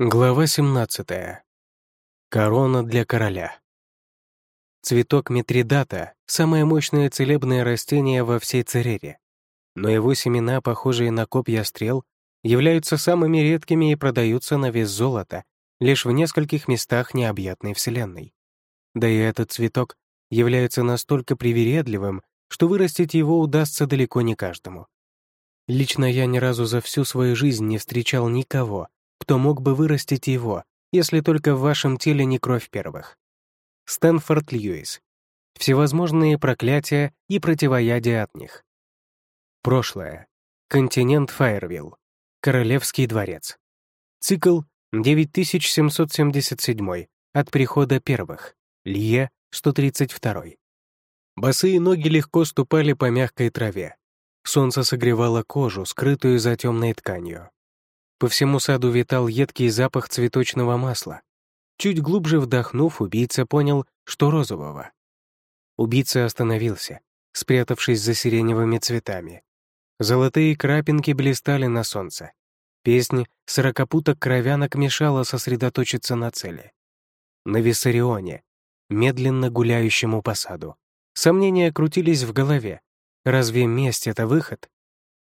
Глава 17. Корона для короля. Цветок Митридата — самое мощное целебное растение во всей Церере, но его семена, похожие на копья стрел, являются самыми редкими и продаются на вес золота лишь в нескольких местах необъятной Вселенной. Да и этот цветок является настолько привередливым, что вырастить его удастся далеко не каждому. Лично я ни разу за всю свою жизнь не встречал никого, кто мог бы вырастить его, если только в вашем теле не кровь первых. Стэнфорд Льюис. Всевозможные проклятия и противоядие от них. Прошлое. Континент Файервилл. Королевский дворец. Цикл 9777 от прихода первых. Лье 132. Босые ноги легко ступали по мягкой траве. Солнце согревало кожу, скрытую за темной тканью. По всему саду витал едкий запах цветочного масла. Чуть глубже вдохнув, убийца понял, что розового. Убийца остановился, спрятавшись за сиреневыми цветами. Золотые крапинки блистали на солнце. Песнь сорокопуток кровянок мешала сосредоточиться на цели. На Виссарионе, медленно гуляющему по саду. Сомнения крутились в голове. Разве месть — это выход?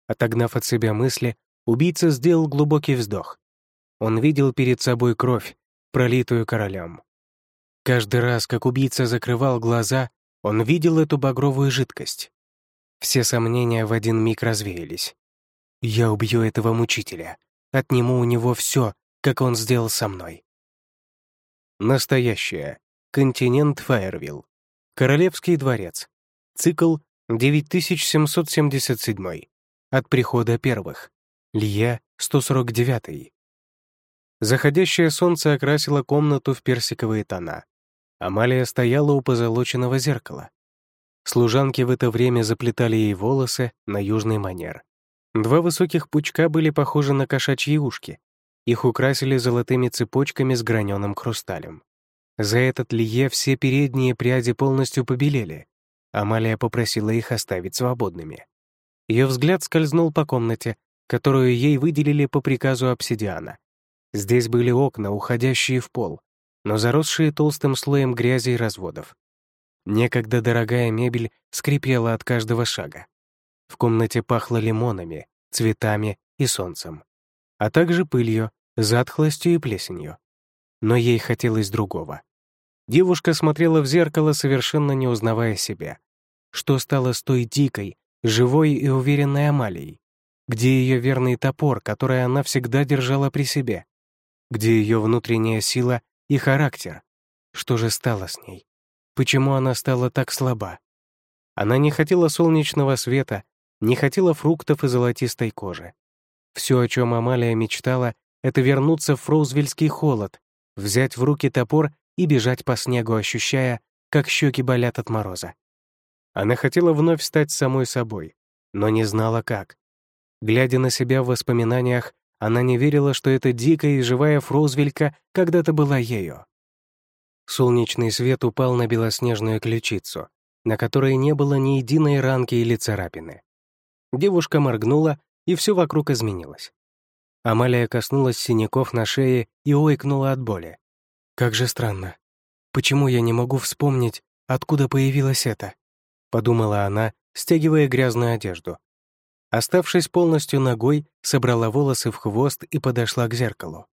Отогнав от себя мысли, Убийца сделал глубокий вздох. Он видел перед собой кровь, пролитую королем. Каждый раз, как убийца закрывал глаза, он видел эту багровую жидкость. Все сомнения в один миг развеялись. «Я убью этого мучителя. Отниму у него все, как он сделал со мной». Настоящее. Континент Фаервилл. Королевский дворец. Цикл 9777. От прихода первых. Лье 149. Заходящее солнце окрасило комнату в персиковые тона. Амалия стояла у позолоченного зеркала. Служанки в это время заплетали ей волосы на южный манер. Два высоких пучка были похожи на кошачьи ушки. Их украсили золотыми цепочками с граненым хрусталем. За этот лие все передние пряди полностью побелели. Амалия попросила их оставить свободными. Ее взгляд скользнул по комнате, которую ей выделили по приказу обсидиана. Здесь были окна, уходящие в пол, но заросшие толстым слоем грязи и разводов. Некогда дорогая мебель скрипела от каждого шага. В комнате пахло лимонами, цветами и солнцем, а также пылью, затхлостью и плесенью. Но ей хотелось другого. Девушка смотрела в зеркало, совершенно не узнавая себя. Что стало с той дикой, живой и уверенной Амалией? Где ее верный топор, который она всегда держала при себе? Где ее внутренняя сила и характер? Что же стало с ней? Почему она стала так слаба? Она не хотела солнечного света, не хотела фруктов и золотистой кожи. Все, о чем Амалия мечтала, это вернуться в фроузвельский холод, взять в руки топор и бежать по снегу, ощущая, как щеки болят от мороза. Она хотела вновь стать самой собой, но не знала как. Глядя на себя в воспоминаниях, она не верила, что эта дикая и живая Фроузвелька когда-то была ею. Солнечный свет упал на белоснежную ключицу, на которой не было ни единой ранки или царапины. Девушка моргнула, и все вокруг изменилось. Амалия коснулась синяков на шее и ойкнула от боли. «Как же странно. Почему я не могу вспомнить, откуда появилось это?» — подумала она, стягивая грязную одежду. Оставшись полностью ногой, собрала волосы в хвост и подошла к зеркалу.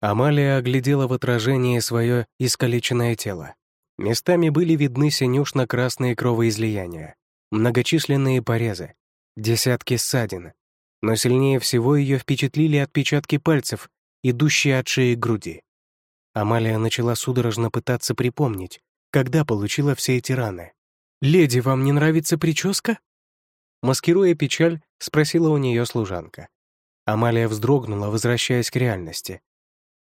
Амалия оглядела в отражении свое искалеченное тело. Местами были видны синюшно-красные кровоизлияния, многочисленные порезы, десятки ссадин. Но сильнее всего ее впечатлили отпечатки пальцев, идущие от шеи к груди. Амалия начала судорожно пытаться припомнить, когда получила все эти раны. «Леди, вам не нравится прическа?» Маскируя печаль, спросила у нее служанка. Амалия вздрогнула, возвращаясь к реальности.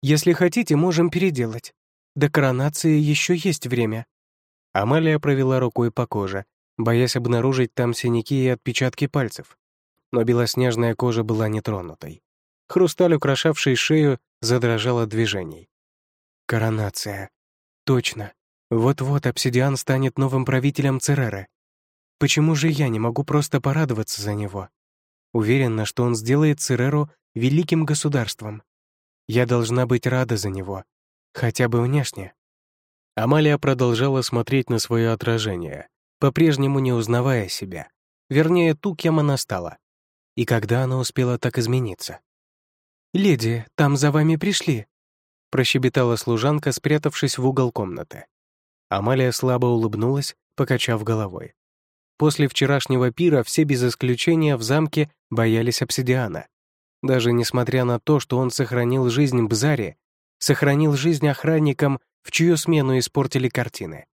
«Если хотите, можем переделать. До коронации еще есть время». Амалия провела рукой по коже, боясь обнаружить там синяки и отпечатки пальцев. Но белоснежная кожа была нетронутой. Хрусталь, украшавший шею, задрожал от движений. «Коронация. Точно. Вот-вот обсидиан станет новым правителем Цереры. Почему же я не могу просто порадоваться за него? Уверена, что он сделает Цереру великим государством. Я должна быть рада за него, хотя бы внешне». Амалия продолжала смотреть на свое отражение, по-прежнему не узнавая себя, вернее, ту, кем она стала. И когда она успела так измениться? «Леди, там за вами пришли», — прощебетала служанка, спрятавшись в угол комнаты. Амалия слабо улыбнулась, покачав головой. После вчерашнего пира все без исключения в замке боялись обсидиана. Даже несмотря на то, что он сохранил жизнь Бзаре, сохранил жизнь охранникам, в чью смену испортили картины.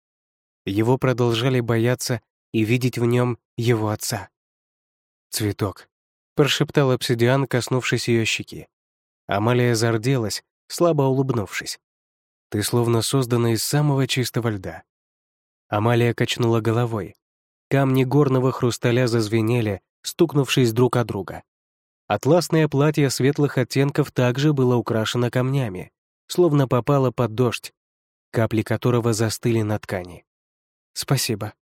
Его продолжали бояться и видеть в нем его отца. «Цветок», — прошептал обсидиан, коснувшись ее щеки. Амалия зарделась, слабо улыбнувшись. «Ты словно создана из самого чистого льда». Амалия качнула головой. Камни горного хрусталя зазвенели, стукнувшись друг о друга. Атласное платье светлых оттенков также было украшено камнями, словно попало под дождь, капли которого застыли на ткани. «Спасибо».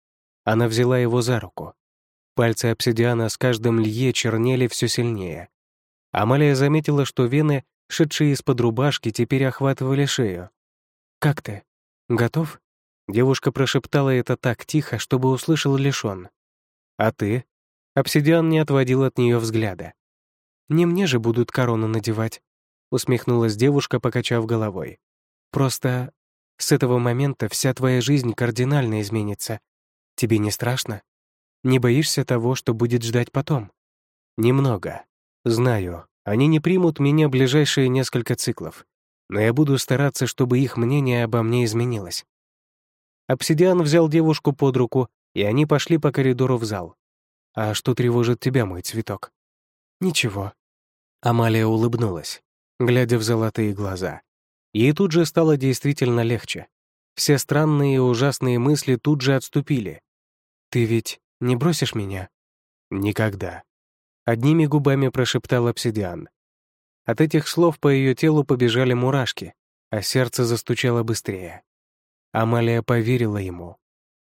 Она взяла его за руку. Пальцы обсидиана с каждым лье чернели все сильнее. Амалия заметила, что вены, шедшие из-под рубашки, теперь охватывали шею. «Как ты? Готов?» Девушка прошептала это так тихо, чтобы услышал лишь он. «А ты?» Обсидиан не отводил от нее взгляда. «Не мне же будут корону надевать», — усмехнулась девушка, покачав головой. «Просто с этого момента вся твоя жизнь кардинально изменится. Тебе не страшно? Не боишься того, что будет ждать потом?» «Немного. Знаю, они не примут меня ближайшие несколько циклов, но я буду стараться, чтобы их мнение обо мне изменилось». Обсидиан взял девушку под руку, и они пошли по коридору в зал. «А что тревожит тебя, мой цветок?» «Ничего». Амалия улыбнулась, глядя в золотые глаза. Ей тут же стало действительно легче. Все странные и ужасные мысли тут же отступили. «Ты ведь не бросишь меня?» «Никогда», — одними губами прошептал обсидиан. От этих слов по ее телу побежали мурашки, а сердце застучало быстрее. Амалия поверила ему.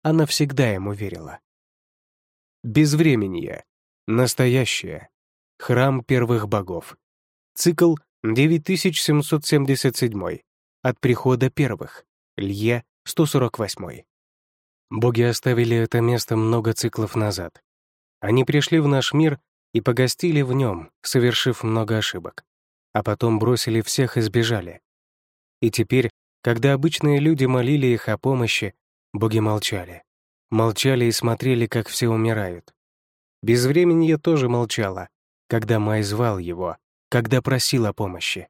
Она всегда ему верила. Безвременье. Настоящее. Храм первых богов. Цикл 9777. От прихода первых. Лье 148. Боги оставили это место много циклов назад. Они пришли в наш мир и погостили в нем, совершив много ошибок. А потом бросили всех и сбежали. И теперь, когда обычные люди молили их о помощи, боги молчали. Молчали и смотрели, как все умирают. Безвременье тоже молчало, когда Май звал его, когда просил о помощи.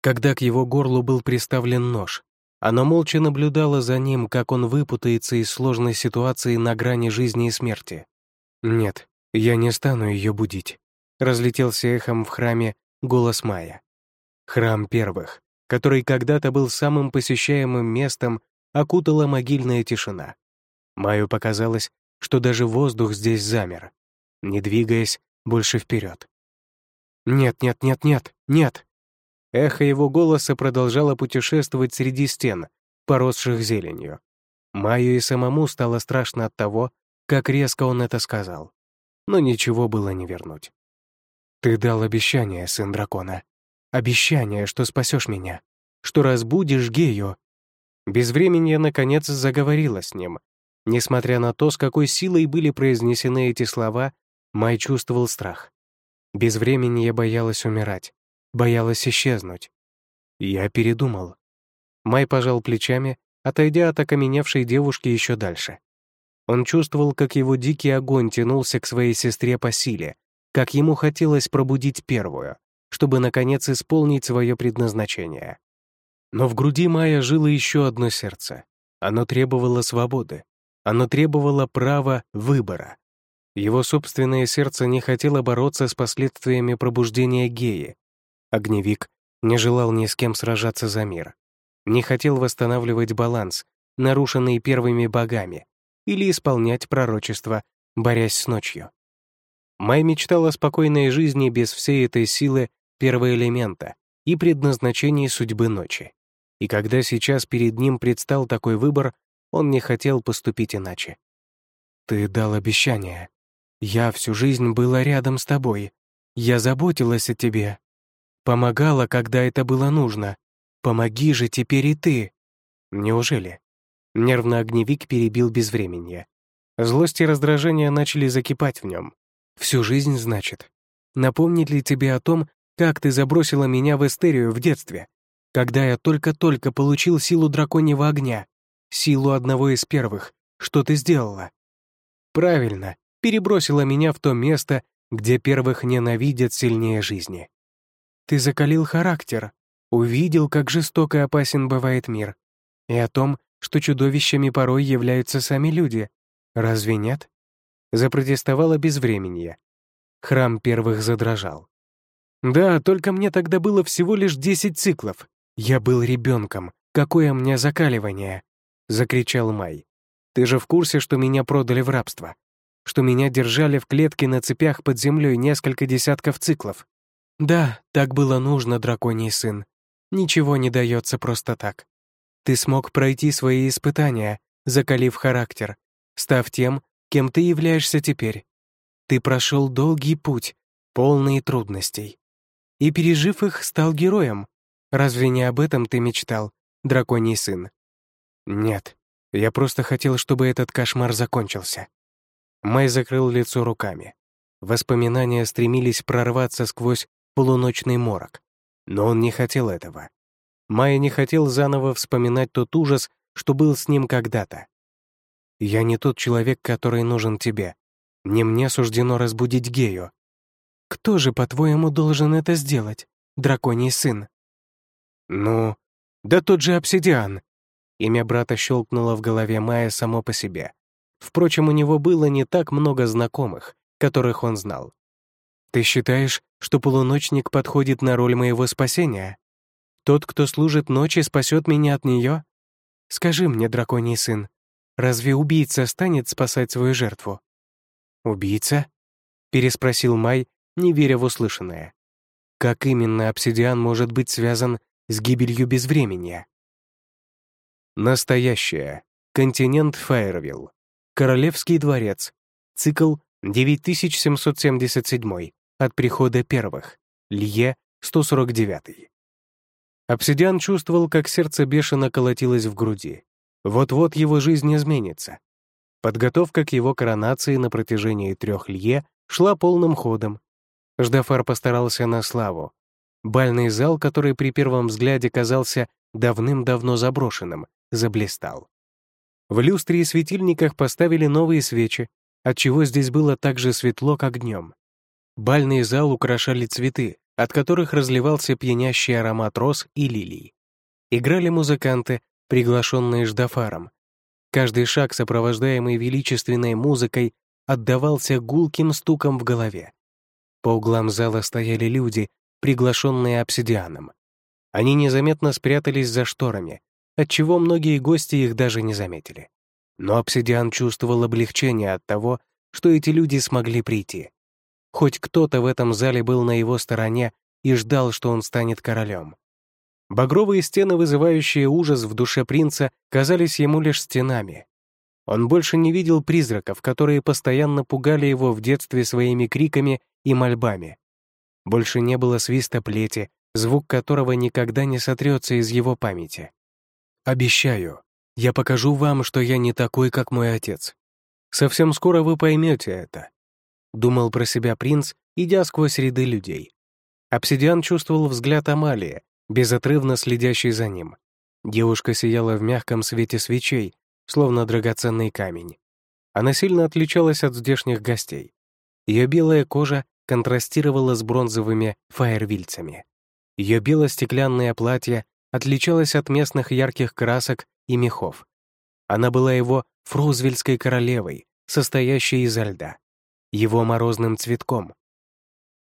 Когда к его горлу был приставлен нож, она молча наблюдала за ним, как он выпутается из сложной ситуации на грани жизни и смерти. «Нет, я не стану ее будить», — разлетелся эхом в храме голос Майя. Храм первых, который когда-то был самым посещаемым местом, окутала могильная тишина. Майю показалось, что даже воздух здесь замер, не двигаясь больше вперед. «Нет, нет, нет, нет, нет!» Эхо его голоса продолжало путешествовать среди стен, поросших зеленью. Майю и самому стало страшно от того, как резко он это сказал. Но ничего было не вернуть. «Ты дал обещание, сын дракона. Обещание, что спасешь меня, что разбудишь Гею». Безвременье, наконец, заговорила с ним. Несмотря на то, с какой силой были произнесены эти слова, Май чувствовал страх. Без времени я боялась умирать, боялась исчезнуть. Я передумал. Май пожал плечами, отойдя от окаменевшей девушки еще дальше. Он чувствовал, как его дикий огонь тянулся к своей сестре по силе, как ему хотелось пробудить первую, чтобы, наконец, исполнить свое предназначение. Но в груди Майя жило еще одно сердце. Оно требовало свободы. Оно требовало права выбора. Его собственное сердце не хотело бороться с последствиями пробуждения геи. Огневик не желал ни с кем сражаться за мир. Не хотел восстанавливать баланс, нарушенный первыми богами, или исполнять пророчество, борясь с ночью. Май мечтал о спокойной жизни без всей этой силы первого элемента и предназначении судьбы ночи. И когда сейчас перед ним предстал такой выбор, он не хотел поступить иначе. «Ты дал обещание», я всю жизнь была рядом с тобой. Я заботилась о тебе». Помогала, когда это было нужно. Помоги же теперь и ты. Неужели? Нервно огневик перебил безвременье. Злость и раздражение начали закипать в нем. Всю жизнь, значит. Напомнить ли тебе о том, как ты забросила меня в эстерию в детстве, когда я только-только получил силу драконьего огня, силу одного из первых, что ты сделала? Правильно, перебросила меня в то место, где первых ненавидят сильнее жизни. Ты закалил характер, увидел, как жесток и опасен бывает мир, и о том, что чудовищами порой являются сами люди. Разве нет? Запротестовала безвременье. Храм первых задрожал. Да, только мне тогда было всего лишь десять циклов. Я был ребенком. Какое мне закаливание? Закричал Май. Ты же в курсе, что меня продали в рабство? Что меня держали в клетке на цепях под землей несколько десятков циклов? Да, так было нужно, драконий сын. Ничего не дается просто так. Ты смог пройти свои испытания, закалив характер, став тем, кем ты являешься теперь. Ты прошел долгий путь, полный трудностей. И, пережив их, стал героем. Разве не об этом ты мечтал, драконий сын? Нет, я просто хотел, чтобы этот кошмар закончился. Май закрыл лицо руками. Воспоминания стремились прорваться сквозь полуночный морок. Но он не хотел этого. Майя не хотел заново вспоминать тот ужас, что был с ним когда-то. «Я не тот человек, который нужен тебе. Не мне суждено разбудить Гею. Кто же, по-твоему, должен это сделать, драконий сын?» «Ну, да тот же обсидиан». Имя брата щелкнуло в голове Майя само по себе. Впрочем, у него было не так много знакомых, которых он знал. «Ты считаешь, что полуночник подходит на роль моего спасения?» Тот, кто служит ночи, спасет меня от нее? Скажи мне, драконий сын, разве убийца станет спасать свою жертву? Убийца? Переспросил Май, не веря в услышанное. Как именно обсидиан может быть связан с гибелью безвременья? Настоящее. Континент Фаервилл. Королевский дворец. Цикл 9777. От прихода первых. Лье 149. Обсидиан чувствовал, как сердце бешено колотилось в груди. Вот-вот его жизнь изменится. Подготовка к его коронации на протяжении трех лье шла полным ходом. Ждафар постарался на славу. Бальный зал, который при первом взгляде казался давным-давно заброшенным, заблистал. В люстре и светильниках поставили новые свечи, отчего здесь было так же светло, как днем. Бальный зал украшали цветы, от которых разливался пьянящий аромат роз и лилий. Играли музыканты, приглашенные Ждафаром. Каждый шаг, сопровождаемый величественной музыкой, отдавался гулким стуком в голове. По углам зала стояли люди, приглашенные обсидианом. Они незаметно спрятались за шторами, отчего многие гости их даже не заметили. Но обсидиан чувствовал облегчение от того, что эти люди смогли прийти. Хоть кто-то в этом зале был на его стороне и ждал, что он станет королем. Багровые стены, вызывающие ужас в душе принца, казались ему лишь стенами. Он больше не видел призраков, которые постоянно пугали его в детстве своими криками и мольбами. Больше не было свиста плети, звук которого никогда не сотрется из его памяти. «Обещаю, я покажу вам, что я не такой, как мой отец. Совсем скоро вы поймете это», — думал про себя принц, идя сквозь ряды людей. Обсидиан чувствовал взгляд Амалии, безотрывно следящий за ним. Девушка сияла в мягком свете свечей, словно драгоценный камень. Она сильно отличалась от здешних гостей. Ее белая кожа контрастировала с бронзовыми фаервильцами. Ее бело-стеклянное платье отличалось от местных ярких красок и мехов. Она была его фрузвельской королевой, состоящей изо льда его морозным цветком.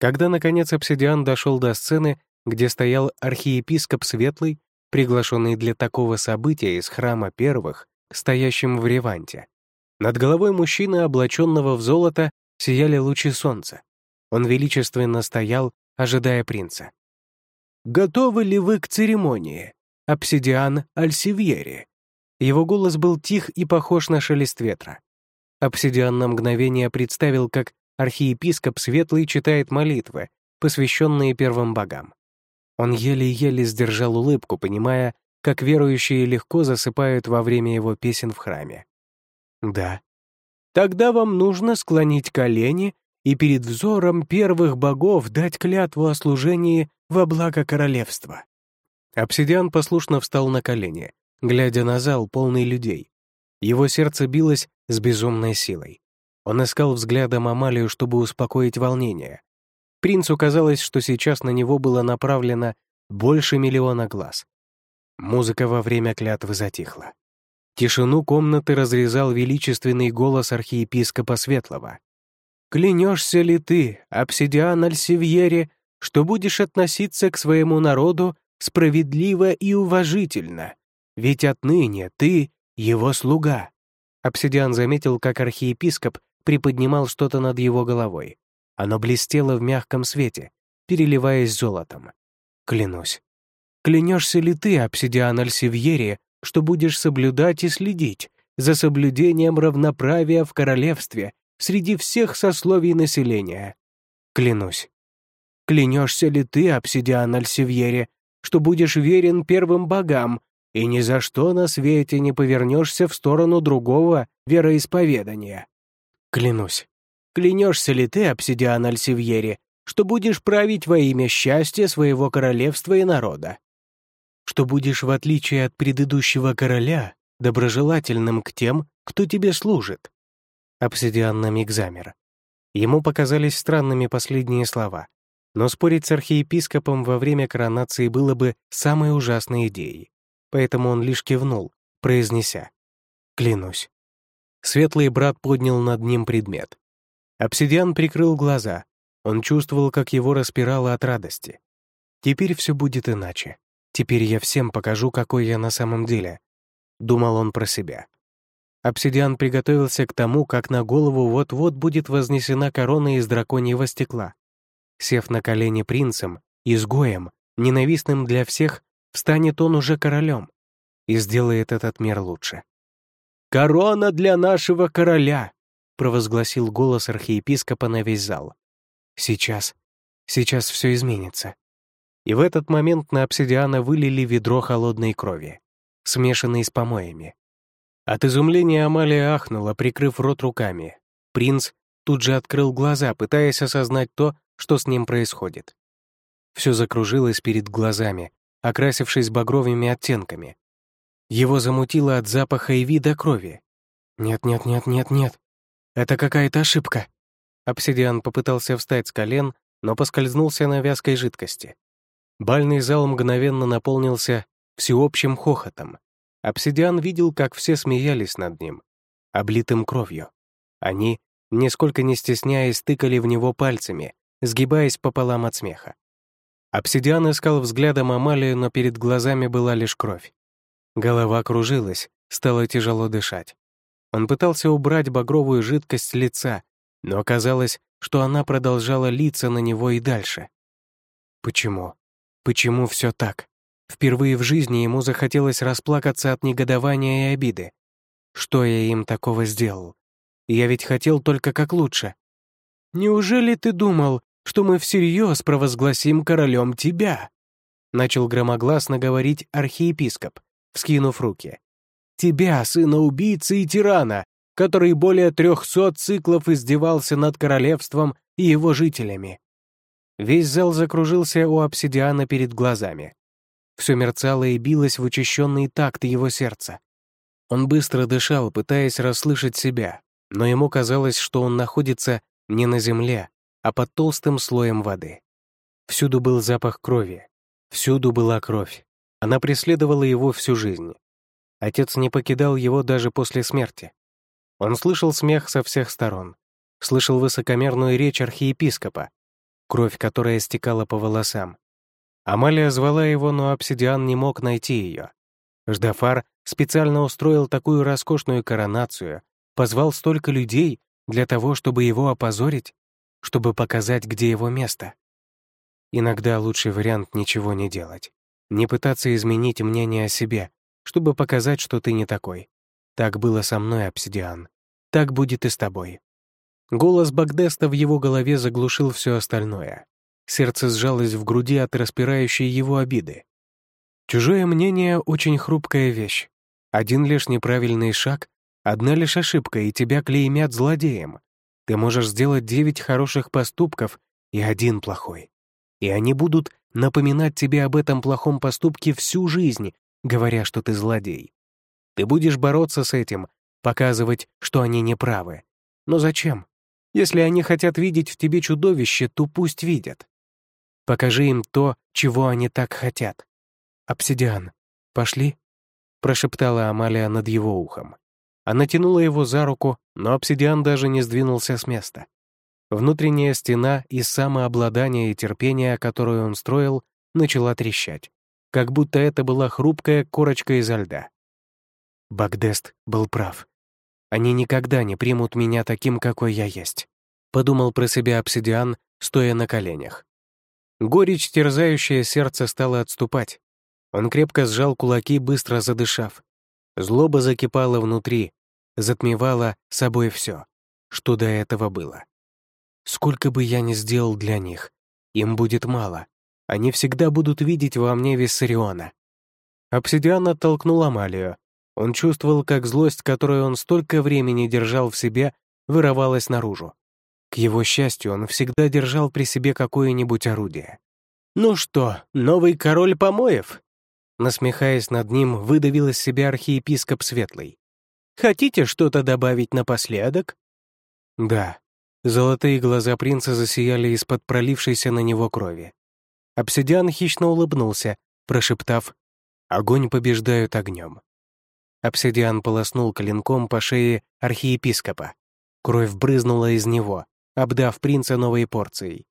Когда, наконец, обсидиан дошел до сцены, где стоял архиепископ Светлый, приглашенный для такого события из храма первых, стоящим в Реванте, над головой мужчины, облаченного в золото, сияли лучи солнца. Он величественно стоял, ожидая принца. «Готовы ли вы к церемонии? Обсидиан Альсивьери?» Его голос был тих и похож на шелест ветра. Обсидиан на мгновение представил, как архиепископ Светлый читает молитвы, посвященные первым богам. Он еле-еле сдержал улыбку, понимая, как верующие легко засыпают во время его песен в храме. «Да. Тогда вам нужно склонить колени и перед взором первых богов дать клятву о служении во благо королевства». Обсидиан послушно встал на колени, глядя на зал, полный людей. Его сердце билось с безумной силой. Он искал взглядом Амалию, чтобы успокоить волнение. Принцу казалось, что сейчас на него было направлено больше миллиона глаз. Музыка во время клятвы затихла. Тишину комнаты разрезал величественный голос архиепископа Светлого. «Клянешься ли ты, обсидиан Альсивьере, что будешь относиться к своему народу справедливо и уважительно? Ведь отныне ты — его слуга». Обсидиан заметил, как архиепископ приподнимал что-то над его головой. Оно блестело в мягком свете, переливаясь золотом. Клянусь. Клянешься ли ты, обсидиан Альсивьере, что будешь соблюдать и следить за соблюдением равноправия в королевстве среди всех сословий населения? Клянусь. Клянешься ли ты, обсидиан Альсивьере, что будешь верен первым богам и ни за что на свете не повернешься в сторону другого вероисповедания? Клянусь. Клянешься ли ты, обсидиан Альсивьери, что будешь править во имя счастья своего королевства и народа? Что будешь, в отличие от предыдущего короля, доброжелательным к тем, кто тебе служит?» Обсидиан на миг замер. Ему показались странными последние слова, но спорить с архиепископом во время коронации было бы самой ужасной идеей, поэтому он лишь кивнул, произнеся «Клянусь». Светлый брат поднял над ним предмет. Обсидиан прикрыл глаза. Он чувствовал, как его распирало от радости. «Теперь все будет иначе. Теперь я всем покажу, какой я на самом деле», — думал он про себя. Обсидиан приготовился к тому, как на голову вот-вот будет вознесена корона из драконьего стекла. Сев на колени принцем, изгоем, ненавистным для всех, встанет он уже королем и сделает этот мир лучше. «Корона для нашего короля!» провозгласил голос архиепископа на весь зал. «Сейчас, сейчас все изменится». И в этот момент на обсидиана вылили ведро холодной крови, смешанной с помоями. От изумления Амалия ахнула, прикрыв рот руками. Принц тут же открыл глаза, пытаясь осознать то, что с ним происходит. Все закружилось перед глазами, окрасившись багровыми оттенками. Его замутило от запаха и вида крови. «Нет-нет-нет-нет-нет», это какая-то ошибка». Обсидиан попытался встать с колен, но поскользнулся на вязкой жидкости. Бальный зал мгновенно наполнился всеобщим хохотом. Обсидиан видел, как все смеялись над ним, облитым кровью. Они, нисколько не стесняясь, тыкали в него пальцами, сгибаясь пополам от смеха. Обсидиан искал взглядом Амалию, но перед глазами была лишь кровь. Голова кружилась, стало тяжело дышать. Он пытался убрать багровую жидкость с лица, но оказалось, что она продолжала литься на него и дальше. Почему? Почему все так? Впервые в жизни ему захотелось расплакаться от негодования и обиды. Что я им такого сделал? Я ведь хотел только как лучше. «Неужели ты думал, что мы всерьез провозгласим королем тебя?» Начал громогласно говорить архиепископ, вскинув руки. Тебя, сына убийцы и тирана, который более трехсот циклов издевался над королевством и его жителями. Весь зал закружился у обсидиана перед глазами. Все мерцало и билось в учащенный такт его сердца. Он быстро дышал, пытаясь расслышать себя, но ему казалось, что он находится не на земле, а под толстым слоем воды. Всюду был запах крови, всюду была кровь. Она преследовала его всю жизнь. Отец не покидал его даже после смерти. Он слышал смех со всех сторон, слышал высокомерную речь архиепископа, кровь, которая стекала по волосам. Амалия звала его, но обсидиан не мог найти ее. Ждафар специально устроил такую роскошную коронацию, позвал столько людей для того, чтобы его опозорить, чтобы показать, где его место. Иногда лучший вариант — ничего не делать, не пытаться изменить мнение о себе, чтобы показать, что ты не такой. Так было со мной, обсидиан. Так будет и с тобой». Голос Багдеста в его голове заглушил все остальное. Сердце сжалось в груди от распирающей его обиды. Чужое мнение — очень хрупкая вещь. Один лишь неправильный шаг, одна лишь ошибка, и тебя клеймят злодеем. Ты можешь сделать девять хороших поступков и один плохой. И они будут напоминать тебе об этом плохом поступке всю жизнь, говоря, что ты злодей. Ты будешь бороться с этим, показывать, что они неправы. Но зачем? Если они хотят видеть в тебе чудовище, то пусть видят. Покажи им то, чего они так хотят. «Обсидиан, пошли?» — прошептала Амалия над его ухом. Она тянула его за руку, но обсидиан даже не сдвинулся с места. Внутренняя стена из самообладания и терпения, которую он строил, начала трещать, как будто это была хрупкая корочка изо льда. Багдест был прав. Они никогда не примут меня таким, какой я есть. Подумал про себя обсидиан, стоя на коленях. Горечь, терзающая сердце, стала отступать. Он крепко сжал кулаки, быстро задышав. Злоба закипала внутри, затмевала собой все, что до этого было. Сколько бы я ни сделал для них, им будет мало. Они всегда будут видеть во мне Виссариона. Обсидиан оттолкнул Амалию, он чувствовал, как злость, которую он столько времени держал в себе, вырывалась наружу. К его счастью, он всегда держал при себе какое-нибудь орудие. «Ну что, новый король помоев?» Насмехаясь над ним, выдавил из себя архиепископ Светлый. «Хотите что-то добавить напоследок?» «Да». Золотые глаза принца засияли из-под пролившейся на него крови. Обсидиан хищно улыбнулся, прошептав «Огонь побеждают огнем». Обсидиан полоснул клинком по шее архиепископа. Кровь брызнула из него, обдав принца новой порцией.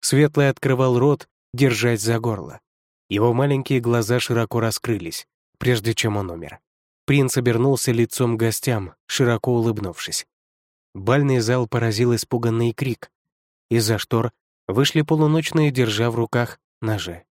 Светлый открывал рот, держась за горло. Его маленькие глаза широко раскрылись, прежде чем он умер. Принц обернулся лицом к гостям, широко улыбнувшись. Бальный зал поразил испуганный крик. Из-за штор вышли полуночные, держа в руках ножи.